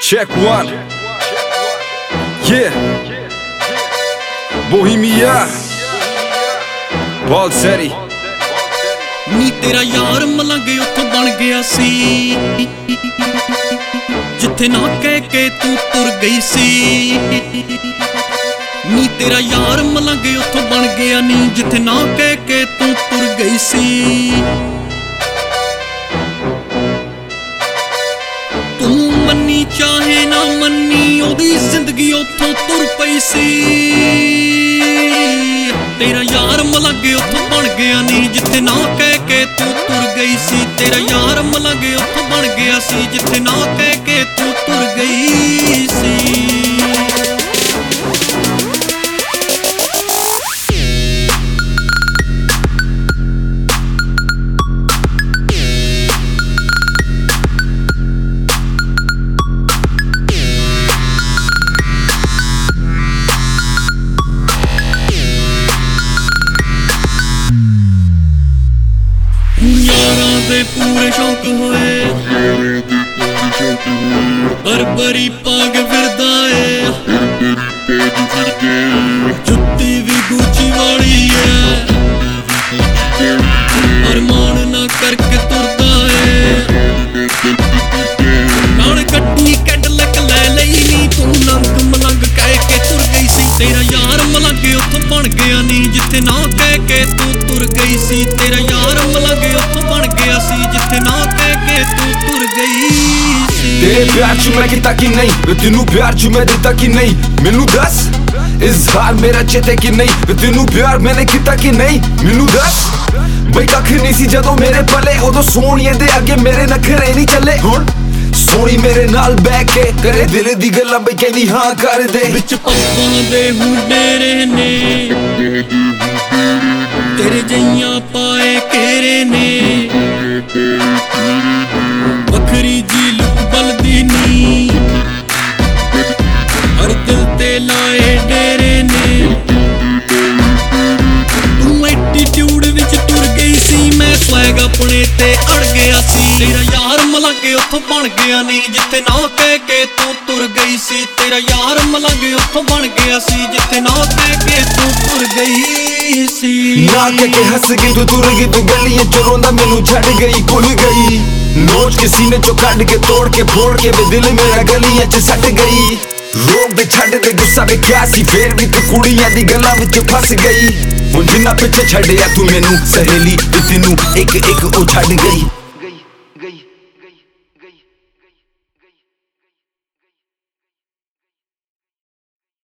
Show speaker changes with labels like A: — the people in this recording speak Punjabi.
A: Check one. Yeah. Bohemia. Balseri.
B: ਨੀ ਤੇਰਾ ਯਾਰ ਮਲੰਗ ਉੱਥੋਂ ਬਣ ਗਿਆ ਸੀ ਜਿੱਥੇ ਨਾ ਕਹਿ ਕੇ ਤੂੰ ਤੁਰ ਗਈ ਸੀ ਨੀ ਤੇਰਾ ਯਾਰ ਮਲੰਗ ਉੱਥੋਂ ਬਣ ਗਿਆ ਨੀ, ਜਿੱਥੇ ਨਾ ਕਹਿ ਕੇ ਤੂੰ ਤੁਰ ਗਈ ਸੀ ਚਾਹੇ ਉਹਦੀ ਜ਼ਿੰਦਗੀ ਉੱਥੋਂ ਤੁਰ ਪਈ ਸੀ। ਤੇਰਾ ਯਾਰ ਮਲੰਗ ਉੱਥੋਂ ਬਣ ਗਿਆ ਨਹੀਂ ਜਿੱਥੇ ਨਾ ਕਹਿ ਕੇ ਤੂੰ ਤੁਰ ਗਈ ਸੀ। ਤੇਰਾ ਯਾਰ ਮਲੰਗ ਉੱਥੋਂ ਬਣ ਗਿਆ ਸੀ, ਜਿੱਥੇ ਨਾ ਕਹਿ ਕੇ ਤੂੰ ਤੁਰ ਗਈ ਸੀ। ਦੇ ਪੂਰੇ ਸ਼ੌਕ ਹੋਏ। ਬਰਬਰੀ ਪਾਗ ਫਿਰਦਾ ਏ। ਜੁੱਤੀ ਵੀ ਗੁੱਚੀ ਵਾਲੀ ਏ। ਅਰਮਾਨ ਨਾ ਕਰਕੇ ਤੁਰਦਾ ਏ। ਨਾਲ ਗੱਡੀ ਕੈਡਲਕ ਲੈ ਲਈ ਨੀ ਤੂੰ। ਨੰਗ ਮਲੰਗ ਕਹਿ ਕੇ ਤੁਰ ਗਈ ਸੀ। ਤੇਰਾ ਯਾਰ ਮਲੰਗ ਉੱਥੋਂ ਬਣ ਗਿਆ ਨੀ। ਜਿੱਥੇ ਨਾ ਕਹਿ ਕੇ ਤੂੰ ਤੁਰ ਗਈ ਸੀ। ਤੇਰਾ ਯਾਰ ਮਲੰਗ ਉੱਥੋਂ ਗਿਆ ਸੀ ਜਿੱਥੇ ਨਾ ਕਹਿ ਕੇ ਤੂੰ ਤੁਰ ਗਈ ਸੀ।
A: ਤੇਰੇ ਪਿਆਰ ਚ ਮੈਂ ਕੀਤਾ ਕਿ ਨਹੀਂ? ਤੈਨੂੰ ਪਿਆਰ ਚ ਮੈਂ ਦਿੱਤਾ ਕਿ ਨਹੀਂ? ਮੈਨੂੰ ਦੱਸ ਇਜ਼ਹਾਰ ਮੇਰਾ ਚੇਤੇ ਕਿ ਨਹੀਂ? ਤੈਨੂੰ ਪਿਆਰ ਮੈਨੇ ਕੀਤਾ ਕਿ ਨਹੀਂ? ਮੈਨੂੰ ਦੱਸ ਬਈ ਕੱਖ ਨਹੀਂ ਸੀ ਜਦੋਂ ਮੇਰੇ ਪਲੇ ਉਦੋਂ ਸੋਹਣੀਏ ਦੇ ਅੱਗੇ ਮੇਰੇ ਨਖਰੇ ਨਹੀਂ ਚੱਲੇ। ਹੁਣ ਸੋਹਣੀ ਮੇਰੇ ਨਾਲ ਬਹਿ ਕੇ ਕਰੇ ਦਿਲ ਦੀ ਗੱਲਾਂ ਬਈ ਕਹਿੰਦੀ ਹਾਂ ਕਰ ਦੇ।
B: ਵਿੱਚ ਪੱਪਾਂ ਦੇ ਹੁੰਡੇਰੇ ਨੇ ਤੇਰੇ ਜਈਆਂ ਪਾਏ ਕੇਰੇ ਨੇ। ਦਿਲ ਤੇ ਡੇਰੇ ਨੇ। ਤੂੰ ਐਟੀਟਿਊਡ ਵਿੱਚ ਤੁਰ ਗਈ ਸੀ, ਮੈਂ ਸਵੈਗ ਆਪਣੇ ਤੇ ਅੜ ਗਿਆ ਸੀ। ਤੇਰਾ ਯਾਰ ਮਲੰਗ ਉੱਥੋਂ ਬਣ ਗਿਆ ਨਹੀਂ ਜਿੱਥੇ ਨਾ ਕਹਿ ਕੇ ਤੂੰ ਤੁਰ ਗਈ ਸੀ। ਤੇਰਾ ਯਾਰ ਮਲੰਗ ਉੱਥੋਂ ਬਣ ਗਿਆ ਸੀ, ਜਿੱਥੇ ਨਾ ਕਹਿ ਕੇ ਤੂੰ ਤੁਰ ਗਈ ਸੀ।
A: ਨਾ ਕਹਿ ਕੇ ਹੱਸ ਗਈ, ਤੂੰ ਤੁਰ ਗਈ, ਤੂੰ ਗਲੀਆਂ ਚ ਰੋਂਦਾ, ਮੈਨੂੰ ਛੱਡ ਗਈ, ਭੁੱਲ ਗਈ। ਨੋਚ ਕੇ ਸੀਨੇ ਚੋਂ ਕੱਢ ਕੇ, ਤੋੜ ਕੇ, ਫੋੜ ਕੇ, ਵੇ ਦਿਲ ਮੇਰਾ ਗਲੀਆਂ ਚ ਸੱਟ ਗਈ। ਰੋਕ ਦੇ ਛੱਡ ਦੇ ਗੁੱਸਾ ਵੇ ਕਿਆ ਸੀ, ਫੇਰ ਵੀ ਤੂੰ ਕੁੜੀਆਂ ਦੀ ਗੱਲਾਂ ਵਿੱਚ ਫਸ ਗਈ। ਹੁਣ ਜਿੰਨਾ ਪਿੱਛੇ ਛੱਡਿਆ ਤੂੰ ਮੈਨੂੰ, ਸਹੇਲੀ ਤੇ ਤੈਨੂੰ ਇੱਕ ਇੱਕ ਉਹ ਛੱਡ ਗਈ।